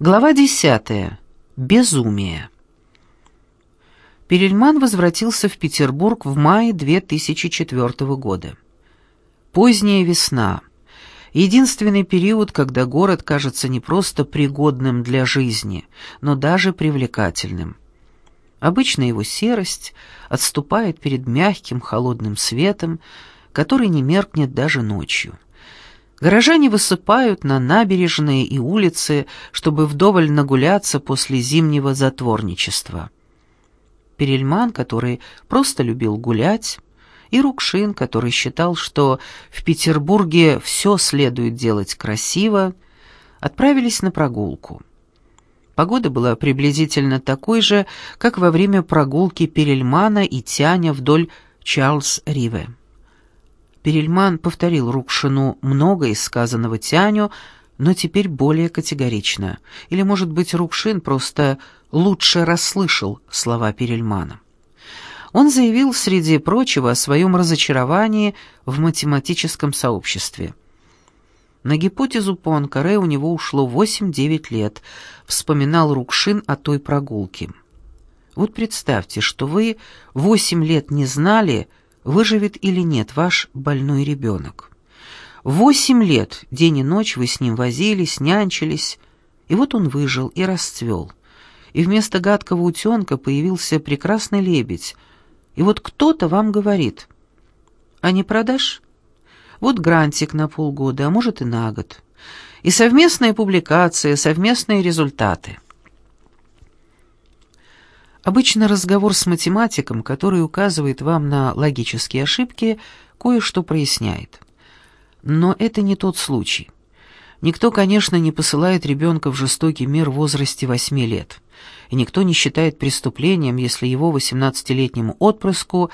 Глава 10. Безумие. Перельман возвратился в Петербург в мае 2004 года. Поздняя весна. Единственный период, когда город кажется не просто пригодным для жизни, но даже привлекательным. Обычно его серость отступает перед мягким холодным светом, который не меркнет даже ночью. Горожане высыпают на набережные и улицы, чтобы вдоволь нагуляться после зимнего затворничества. Перельман, который просто любил гулять, и Рукшин, который считал, что в Петербурге все следует делать красиво, отправились на прогулку. Погода была приблизительно такой же, как во время прогулки Перельмана и Тяня вдоль Чарльз-Риве. Перельман повторил Рукшину многое сказанного Тяню, но теперь более категорично. Или, может быть, Рукшин просто лучше расслышал слова Перельмана. Он заявил, среди прочего, о своем разочаровании в математическом сообществе. На гипотезу Пуанкаре у него ушло 8-9 лет, вспоминал Рукшин о той прогулке. Вот представьте, что вы 8 лет не знали, выживет или нет ваш больной ребенок. Восемь лет, день и ночь вы с ним возились, нянчились, и вот он выжил и расцвел. И вместо гадкого утенка появился прекрасный лебедь. И вот кто-то вам говорит, а не продашь? Вот грантик на полгода, а может и на год. И совместная публикация, совместные результаты – Обычно разговор с математиком, который указывает вам на логические ошибки, кое-что проясняет. Но это не тот случай. Никто, конечно, не посылает ребенка в жестокий мир в возрасте 8 лет. И никто не считает преступлением, если его 18-летнему отпрыску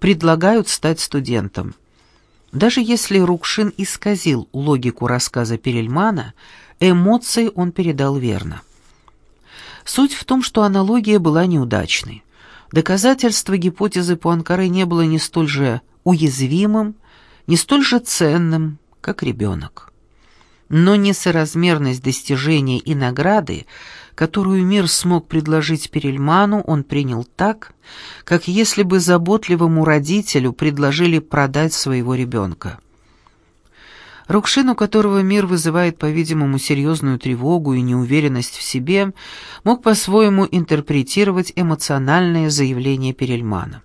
предлагают стать студентом. Даже если Рукшин исказил логику рассказа Перельмана, эмоции он передал верно. Суть в том, что аналогия была неудачной. Доказательство гипотезы Пуанкаре не было не столь же уязвимым, не столь же ценным, как ребенок. Но несоразмерность достижения и награды, которую мир смог предложить Перельману, он принял так, как если бы заботливому родителю предложили продать своего ребенка. Рукшин, у которого мир вызывает, по-видимому, серьезную тревогу и неуверенность в себе, мог по-своему интерпретировать эмоциональное заявление Перельмана.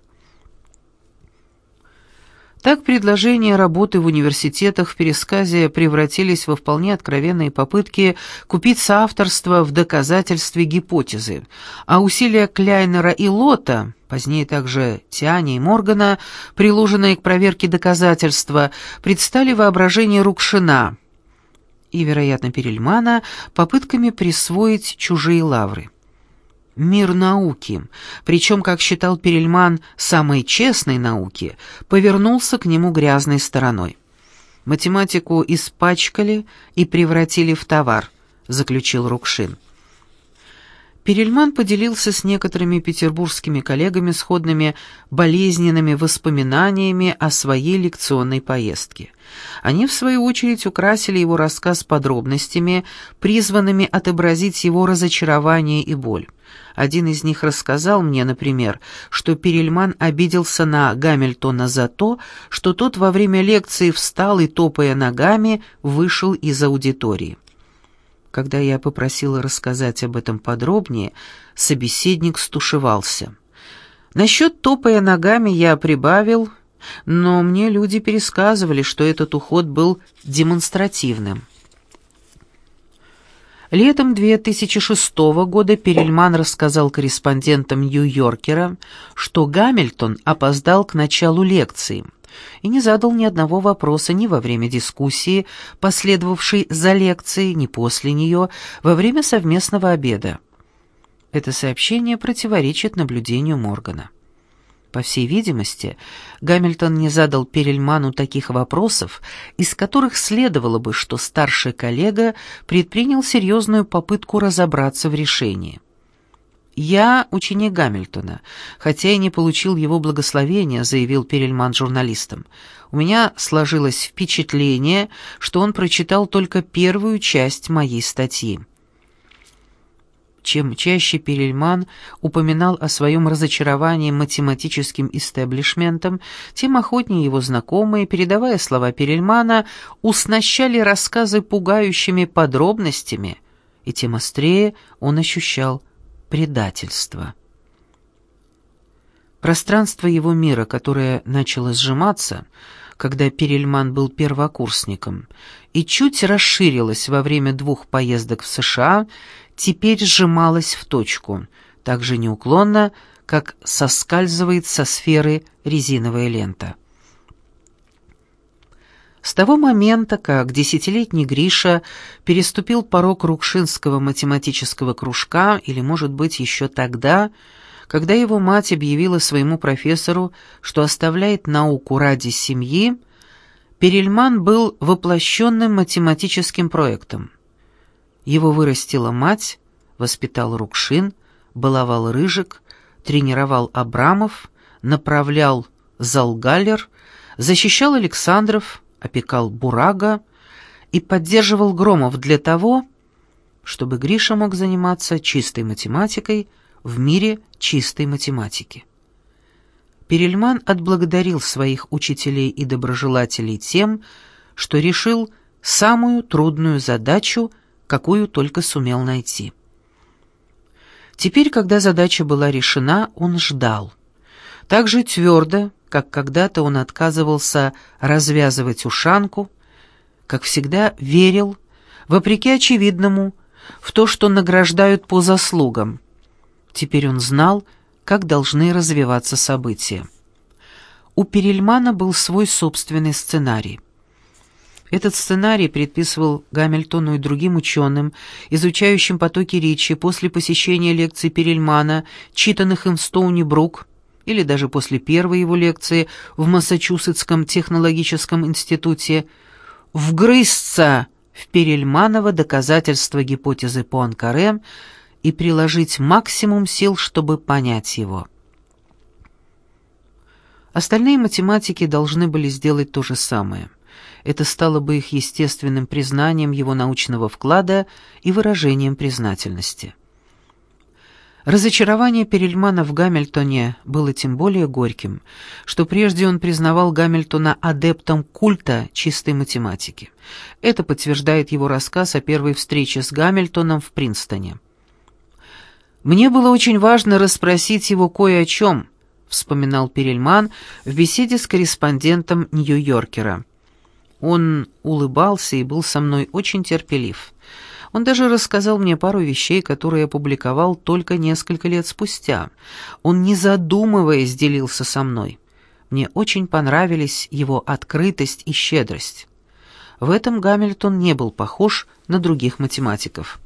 Так предложения работы в университетах в пересказе превратились во вполне откровенные попытки купить соавторство в доказательстве гипотезы, а усилия Кляйнера и Лота, позднее также Тиани и Моргана, приложенные к проверке доказательства, предстали воображение Рукшина и, вероятно, Перельмана попытками присвоить чужие лавры мир науки, причем, как считал Перельман, самой честной науки, повернулся к нему грязной стороной. Математику испачкали и превратили в товар, заключил Рукшин. Перельман поделился с некоторыми петербургскими коллегами сходными болезненными воспоминаниями о своей лекционной поездке. Они, в свою очередь, украсили его рассказ подробностями, призванными отобразить его разочарование и боль. Один из них рассказал мне, например, что Перельман обиделся на Гамильтона за то, что тот во время лекции встал и, топая ногами, вышел из аудитории. Когда я попросила рассказать об этом подробнее, собеседник стушевался. Насчет топая ногами я прибавил, но мне люди пересказывали, что этот уход был демонстративным. Летом 2006 года Перельман рассказал корреспондентам Нью-Йоркера, что Гамильтон опоздал к началу лекции – и не задал ни одного вопроса ни во время дискуссии, последовавшей за лекцией, ни после нее, во время совместного обеда. Это сообщение противоречит наблюдению Моргана. По всей видимости, Гамильтон не задал Перельману таких вопросов, из которых следовало бы, что старший коллега предпринял серьезную попытку разобраться в решении. «Я ученик Гамильтона, хотя и не получил его благословения», — заявил Перельман журналистам. «У меня сложилось впечатление, что он прочитал только первую часть моей статьи». Чем чаще Перельман упоминал о своем разочаровании математическим истеблишментом, тем охотнее его знакомые, передавая слова Перельмана, уснащали рассказы пугающими подробностями, и тем острее он ощущал предательство. Пространство его мира, которое начало сжиматься, когда Перельман был первокурсником, и чуть расширилось во время двух поездок в США, теперь сжималось в точку, так же неуклонно, как соскальзывает со сферы резиновая лента. С того момента, как десятилетний Гриша переступил порог Рукшинского математического кружка, или, может быть, еще тогда, когда его мать объявила своему профессору, что оставляет науку ради семьи, Перельман был воплощенным математическим проектом. Его вырастила мать, воспитал Рукшин, баловал Рыжик, тренировал Абрамов, направлял Залгалер, защищал Александров, опекал Бурага и поддерживал Громов для того, чтобы Гриша мог заниматься чистой математикой – в мире чистой математики. Перельман отблагодарил своих учителей и доброжелателей тем, что решил самую трудную задачу, какую только сумел найти. Теперь, когда задача была решена, он ждал. Так же твердо, как когда-то он отказывался развязывать ушанку, как всегда верил, вопреки очевидному, в то, что награждают по заслугам, Теперь он знал, как должны развиваться события. У Перельмана был свой собственный сценарий. Этот сценарий предписывал Гамильтону и другим ученым, изучающим потоки речи после посещения лекций Перельмана, читанных им в Стоуни-Брук, или даже после первой его лекции в Массачусетском технологическом институте, вгрызться в Перельманово доказательство гипотезы Пуанкаре, и приложить максимум сил, чтобы понять его. Остальные математики должны были сделать то же самое. Это стало бы их естественным признанием его научного вклада и выражением признательности. Разочарование Перельмана в Гамильтоне было тем более горьким, что прежде он признавал Гамильтона адептом культа чистой математики. Это подтверждает его рассказ о первой встрече с Гамильтоном в Принстоне. «Мне было очень важно расспросить его кое о чем», — вспоминал Перельман в беседе с корреспондентом Нью-Йоркера. Он улыбался и был со мной очень терпелив. Он даже рассказал мне пару вещей, которые опубликовал только несколько лет спустя. Он, не задумываясь, делился со мной. Мне очень понравились его открытость и щедрость. В этом Гамильтон не был похож на других математиков.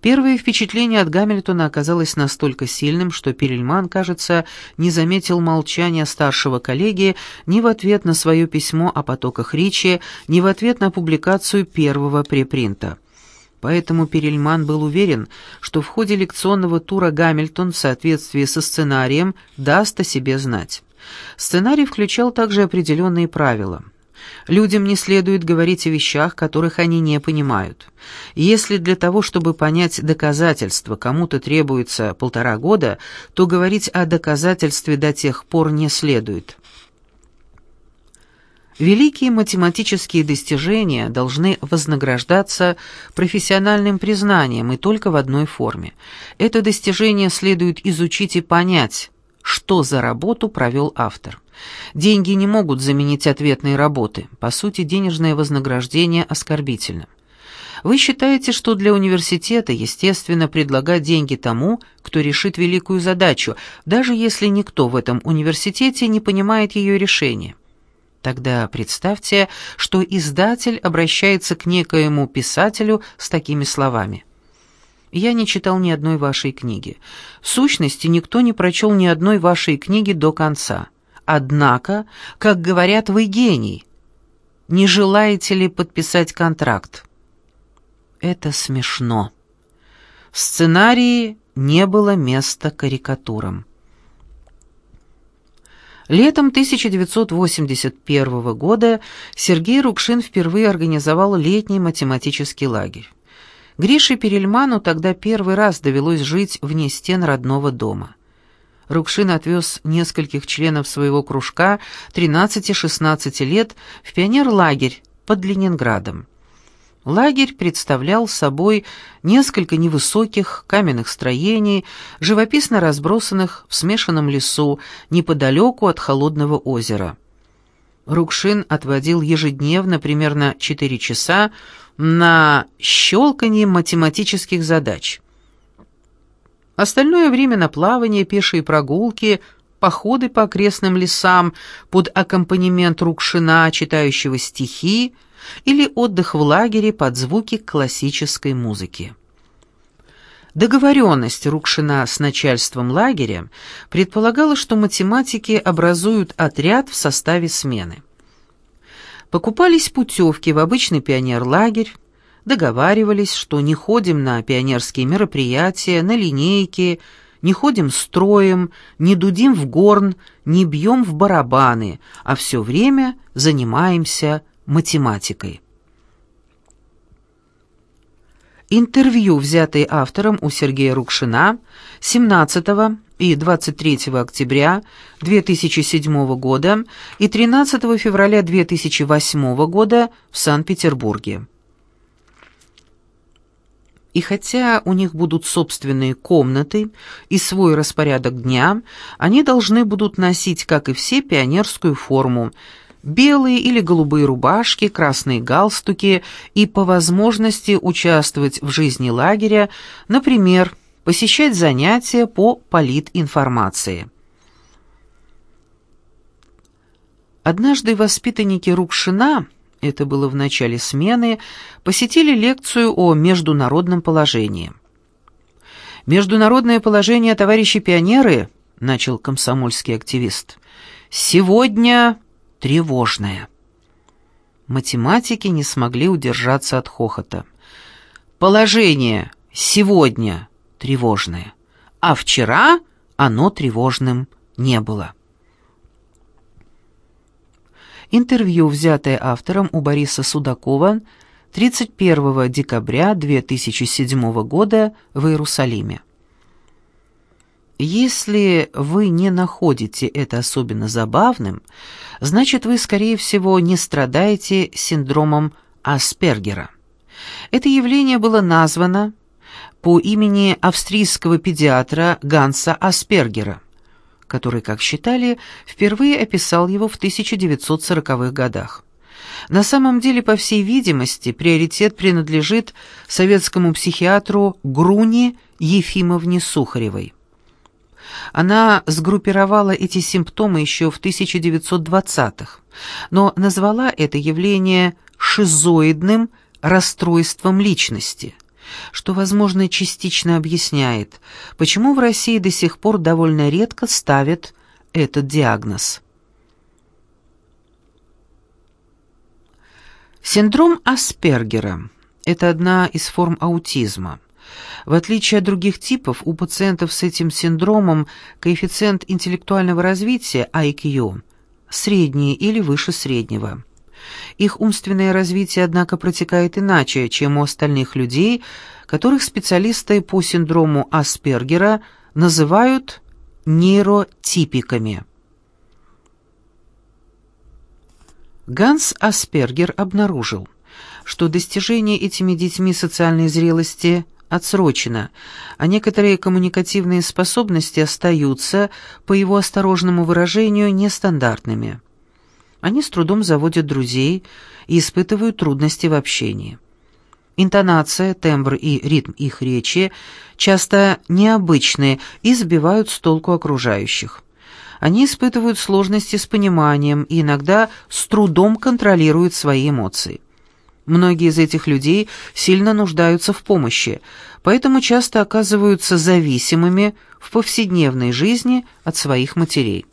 Первое впечатление от Гамильтона оказалось настолько сильным, что Перельман, кажется, не заметил молчания старшего коллеги ни в ответ на свое письмо о потоках речи, ни в ответ на публикацию первого препринта. Поэтому Перельман был уверен, что в ходе лекционного тура Гамильтон в соответствии со сценарием даст о себе знать. Сценарий включал также определенные правила – Людям не следует говорить о вещах, которых они не понимают. Если для того, чтобы понять доказательство, кому-то требуется полтора года, то говорить о доказательстве до тех пор не следует. Великие математические достижения должны вознаграждаться профессиональным признанием и только в одной форме. Это достижение следует изучить и понять, что за работу провел автор. Деньги не могут заменить ответные работы. По сути, денежное вознаграждение оскорбительно. Вы считаете, что для университета естественно предлагать деньги тому, кто решит великую задачу, даже если никто в этом университете не понимает ее решения. Тогда представьте, что издатель обращается к некоему писателю с такими словами. «Я не читал ни одной вашей книги. В сущности, никто не прочел ни одной вашей книги до конца. Однако, как говорят, вы гений. Не желаете ли подписать контракт? Это смешно. В сценарии не было места карикатурам. Летом 1981 года Сергей Рукшин впервые организовал летний математический лагерь. Грише Перельману тогда первый раз довелось жить вне стен родного дома. Рукшин отвез нескольких членов своего кружка 13-16 лет в пионерлагерь под Ленинградом. Лагерь представлял собой несколько невысоких каменных строений, живописно разбросанных в смешанном лесу неподалеку от холодного озера. Рукшин отводил ежедневно примерно 4 часа на щелканье математических задач. Остальное время на плавание, пешие прогулки, походы по окрестным лесам под аккомпанемент Рукшина, читающего стихи, или отдых в лагере под звуки классической музыки. Договоренность Рукшина с начальством лагеря предполагала, что математики образуют отряд в составе смены. Покупались путевки в обычный пионерлагерь, договаривались, что не ходим на пионерские мероприятия, на линейки, не ходим строем, не дудим в горн, не бьем в барабаны, а все время занимаемся математикой. Интервью, взятые автором у Сергея Рукшина 17 и 23 октября 2007 года и 13 февраля 2008 года в Санкт-Петербурге. И хотя у них будут собственные комнаты и свой распорядок дня, они должны будут носить, как и все, пионерскую форму – белые или голубые рубашки, красные галстуки и по возможности участвовать в жизни лагеря, например, посещать занятия по политинформации. Однажды воспитанники Рукшина, это было в начале смены, посетили лекцию о международном положении. «Международное положение, товарищи пионеры», — начал комсомольский активист, — «сегодня тревожное. Математики не смогли удержаться от хохота. Положение сегодня тревожное, а вчера оно тревожным не было. Интервью, взятое автором у Бориса Судакова 31 декабря 2007 года в Иерусалиме. Если вы не находите это особенно забавным, значит, вы, скорее всего, не страдаете синдромом Аспергера. Это явление было названо по имени австрийского педиатра Ганса Аспергера, который, как считали, впервые описал его в 1940-х годах. На самом деле, по всей видимости, приоритет принадлежит советскому психиатру Груни Ефимовне Сухаревой. Она сгруппировала эти симптомы еще в 1920-х, но назвала это явление шизоидным расстройством личности, что, возможно, частично объясняет, почему в России до сих пор довольно редко ставят этот диагноз. Синдром Аспергера – это одна из форм аутизма – в отличие от других типов, у пациентов с этим синдромом коэффициент интеллектуального развития IQ средний или выше среднего. Их умственное развитие, однако, протекает иначе, чем у остальных людей, которых специалисты по синдрому Аспергера называют нейротипиками. Ганс Аспергер обнаружил, что достижение этими детьми социальной зрелости – отсрочено, а некоторые коммуникативные способности остаются, по его осторожному выражению, нестандартными. Они с трудом заводят друзей и испытывают трудности в общении. Интонация, тембр и ритм их речи часто необычные и сбивают с толку окружающих. Они испытывают сложности с пониманием и иногда с трудом контролируют свои эмоции. Многие из этих людей сильно нуждаются в помощи, поэтому часто оказываются зависимыми в повседневной жизни от своих матерей.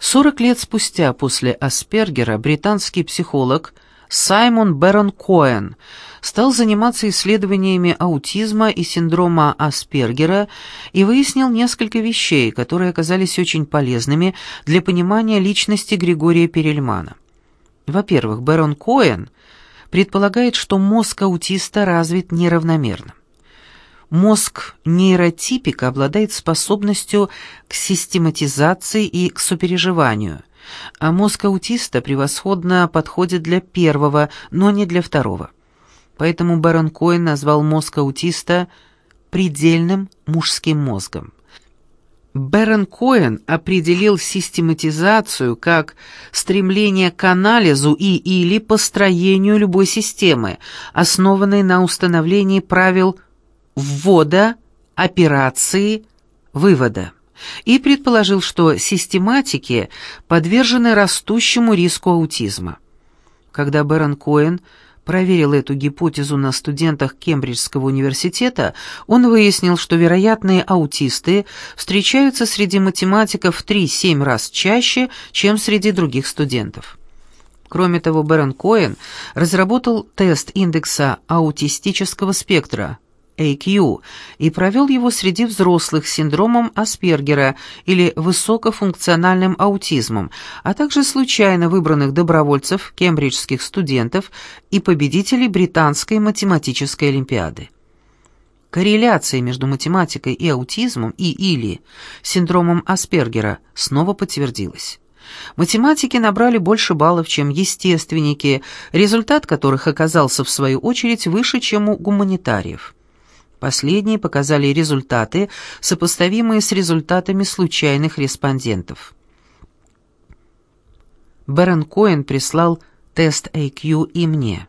40 лет спустя после Аспергера британский психолог Саймон Бэрон Коэн стал заниматься исследованиями аутизма и синдрома Аспергера и выяснил несколько вещей, которые оказались очень полезными для понимания личности Григория Перельмана. Во-первых, Бэрон Коэн предполагает, что мозг аутиста развит неравномерно. Мозг нейротипика обладает способностью к систематизации и к сопереживанию, а мозг аутиста превосходно подходит для первого, но не для второго. Поэтому Бэрон Коэн назвал мозг аутиста предельным мужским мозгом. Бэрон Коэн определил систематизацию как стремление к анализу и или построению любой системы, основанной на установлении правил ввода, операции, вывода, и предположил, что систематики подвержены растущему риску аутизма. Когда Бэрон Коэн проверил эту гипотезу на студентах Кембриджского университета, он выяснил, что вероятные аутисты встречаются среди математиков в 3-7 раз чаще, чем среди других студентов. Кроме того, Бэрон Коэн разработал тест индекса аутистического спектра – AQ и провел его среди взрослых с синдромом Аспергера или высокофункциональным аутизмом, а также случайно выбранных добровольцев, кембриджских студентов и победителей британской математической олимпиады. Корреляция между математикой и аутизмом и или синдромом Аспергера снова подтвердилась. Математики набрали больше баллов, чем естественники, результат которых оказался в свою очередь выше, чем у гуманитариев. Последние показали результаты, сопоставимые с результатами случайных респондентов. Бэрон Коэн прислал тест IQ и мне.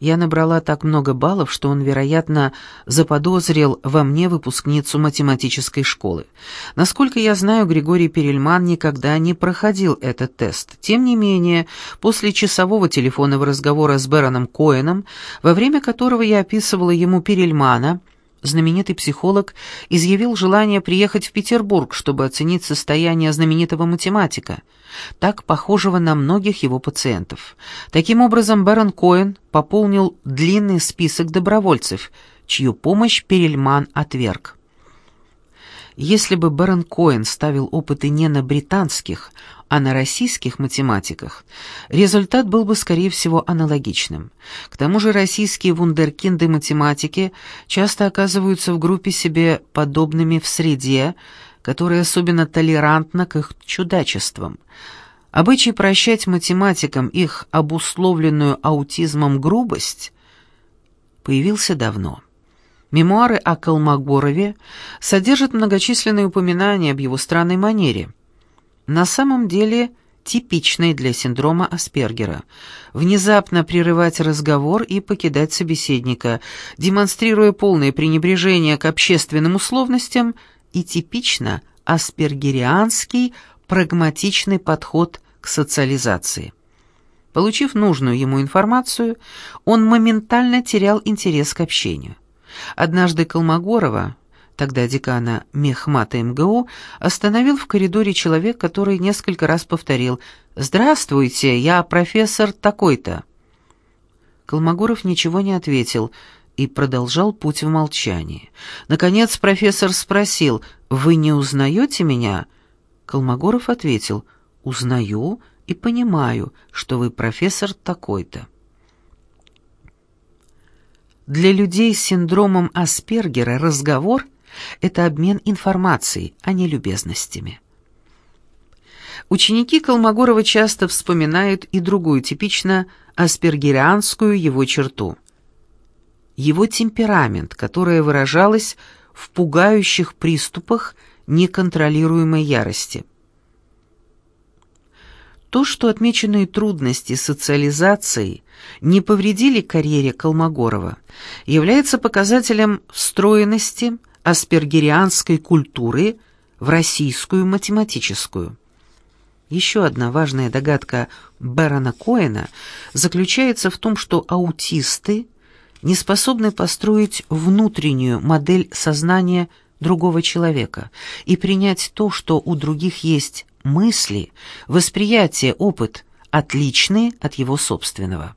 Я набрала так много баллов, что он, вероятно, заподозрил во мне выпускницу математической школы. Насколько я знаю, Григорий Перельман никогда не проходил этот тест. Тем не менее, после часового телефонного разговора с Бэроном Коэном, во время которого я описывала ему Перельмана, знаменитый психолог изъявил желание приехать в Петербург, чтобы оценить состояние знаменитого математика, так похожего на многих его пациентов. Таким образом, Бэрон Коэн пополнил длинный список добровольцев, чью помощь Перельман отверг. Если бы Бэрон Коэн ставил опыты не на британских, а на российских математиках, результат был бы, скорее всего, аналогичным. К тому же российские вундеркинды математики часто оказываются в группе себе подобными в среде, которая особенно толерантна к их чудачествам. Обычай прощать математикам их обусловленную аутизмом грубость появился давно. Мемуары о Колмогорове содержат многочисленные упоминания об его странной манере – на самом деле типичной для синдрома Аспергера. Внезапно прерывать разговор и покидать собеседника, демонстрируя полное пренебрежение к общественным условностям и типично аспергерианский прагматичный подход к социализации. Получив нужную ему информацию, он моментально терял интерес к общению. Однажды Колмогорова, тогда декана Мехмата МГУ, остановил в коридоре человек, который несколько раз повторил «Здравствуйте, я профессор такой-то». Колмогоров ничего не ответил и продолжал путь в молчании. Наконец профессор спросил «Вы не узнаете меня?» Колмогоров ответил «Узнаю и понимаю, что вы профессор такой-то». Для людей с синдромом Аспергера разговор – это обмен информацией, а не любезностями. Ученики Колмогорова часто вспоминают и другую типично аспергерианскую его черту. Его темперамент, которая выражалась в пугающих приступах неконтролируемой ярости. То, что отмеченные трудности социализации не повредили карьере Колмогорова, является показателем встроенности, аспергерианской культуры в российскую математическую. Еще одна важная догадка Бэрона Коэна заключается в том, что аутисты не способны построить внутреннюю модель сознания другого человека и принять то, что у других есть мысли, восприятие, опыт, отличные от его собственного.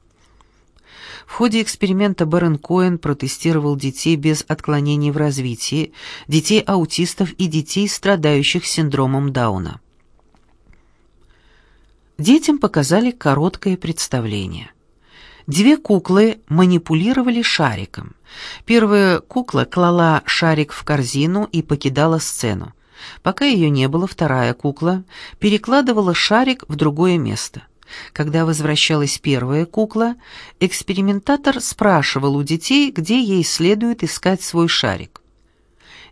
В ходе эксперимента Бэрон Коэн протестировал детей без отклонений в развитии, детей аутистов и детей, страдающих синдромом Дауна. Детям показали короткое представление. Две куклы манипулировали шариком. Первая кукла клала шарик в корзину и покидала сцену. Пока ее не было, вторая кукла перекладывала шарик в другое место. Когда возвращалась первая кукла, экспериментатор спрашивал у детей, где ей следует искать свой шарик.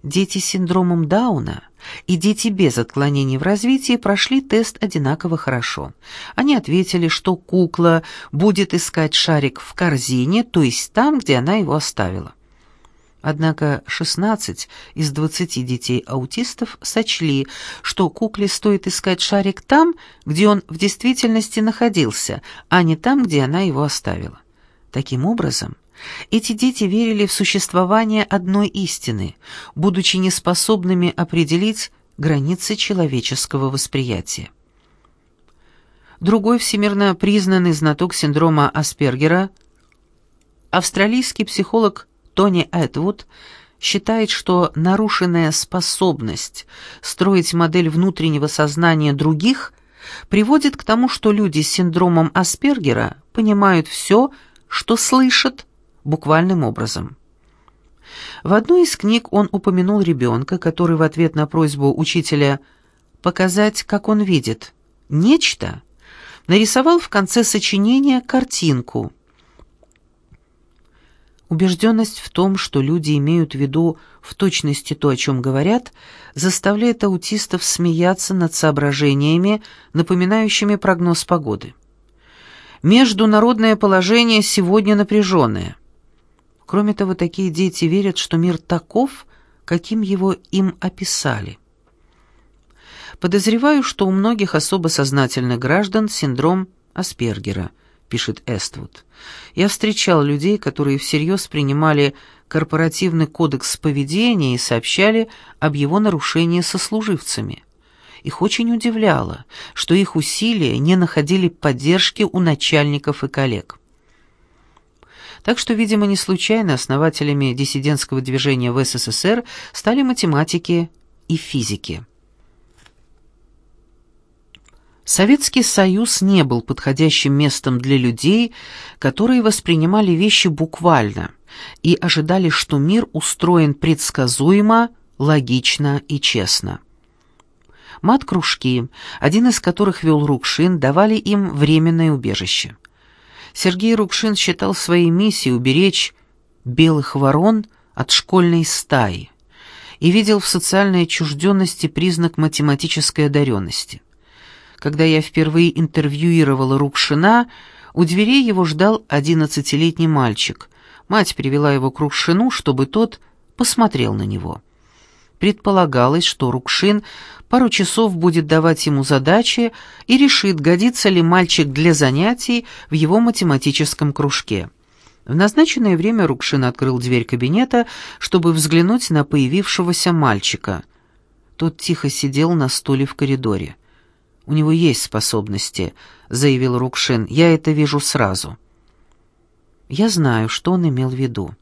Дети с синдромом Дауна и дети без отклонений в развитии прошли тест одинаково хорошо. Они ответили, что кукла будет искать шарик в корзине, то есть там, где она его оставила. Однако 16 из 20 детей-аутистов сочли, что кукле стоит искать шарик там, где он в действительности находился, а не там, где она его оставила. Таким образом, эти дети верили в существование одной истины, будучи неспособными определить границы человеческого восприятия. Другой всемирно признанный знаток синдрома Аспергера, австралийский психолог Тони Эдвуд считает, что нарушенная способность строить модель внутреннего сознания других приводит к тому, что люди с синдромом Аспергера понимают все, что слышат, буквальным образом. В одной из книг он упомянул ребенка, который в ответ на просьбу учителя показать, как он видит, нечто, нарисовал в конце сочинения картинку – Убежденность в том, что люди имеют в виду в точности то, о чем говорят, заставляет аутистов смеяться над соображениями, напоминающими прогноз погоды. Международное положение сегодня напряженное. Кроме того, такие дети верят, что мир таков, каким его им описали. Подозреваю, что у многих особо сознательных граждан синдром Аспергера – пишет Эствуд. «Я встречал людей, которые всерьез принимали корпоративный кодекс поведения и сообщали об его нарушении сослуживцами. Их очень удивляло, что их усилия не находили поддержки у начальников и коллег. Так что, видимо, не случайно основателями диссидентского движения в СССР стали математики и физики. Советский Союз не был подходящим местом для людей, которые воспринимали вещи буквально и ожидали, что мир устроен предсказуемо, логично и честно. Мат-кружки, один из которых вел Рукшин, давали им временное убежище. Сергей Рукшин считал своей миссией уберечь белых ворон от школьной стаи и видел в социальной отчужденности признак математической одаренности. Когда я впервые интервьюировала Рукшина, у дверей его ждал одиннадцатилетний мальчик. Мать привела его к Рукшину, чтобы тот посмотрел на него. Предполагалось, что Рукшин пару часов будет давать ему задачи и решит, годится ли мальчик для занятий в его математическом кружке. В назначенное время Рукшин открыл дверь кабинета, чтобы взглянуть на появившегося мальчика. Тот тихо сидел на стуле в коридоре. У него есть способности», — заявил Рукшин. «Я это вижу сразу». Я знаю, что он имел в виду.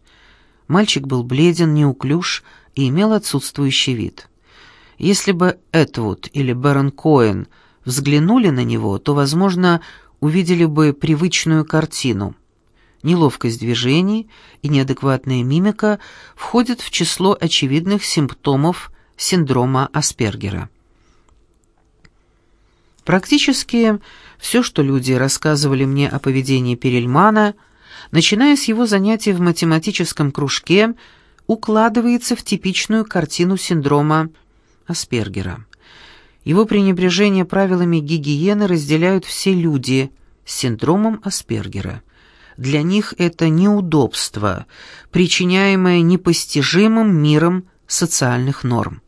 Мальчик был бледен, неуклюж и имел отсутствующий вид. Если бы Этвуд или Бэрон Коэн взглянули на него, то, возможно, увидели бы привычную картину. Неловкость движений и неадекватная мимика входят в число очевидных симптомов синдрома Аспергера. Практически все, что люди рассказывали мне о поведении Перельмана, начиная с его занятий в математическом кружке, укладывается в типичную картину синдрома Аспергера. Его пренебрежение правилами гигиены разделяют все люди с синдромом Аспергера. Для них это неудобство, причиняемое непостижимым миром социальных норм.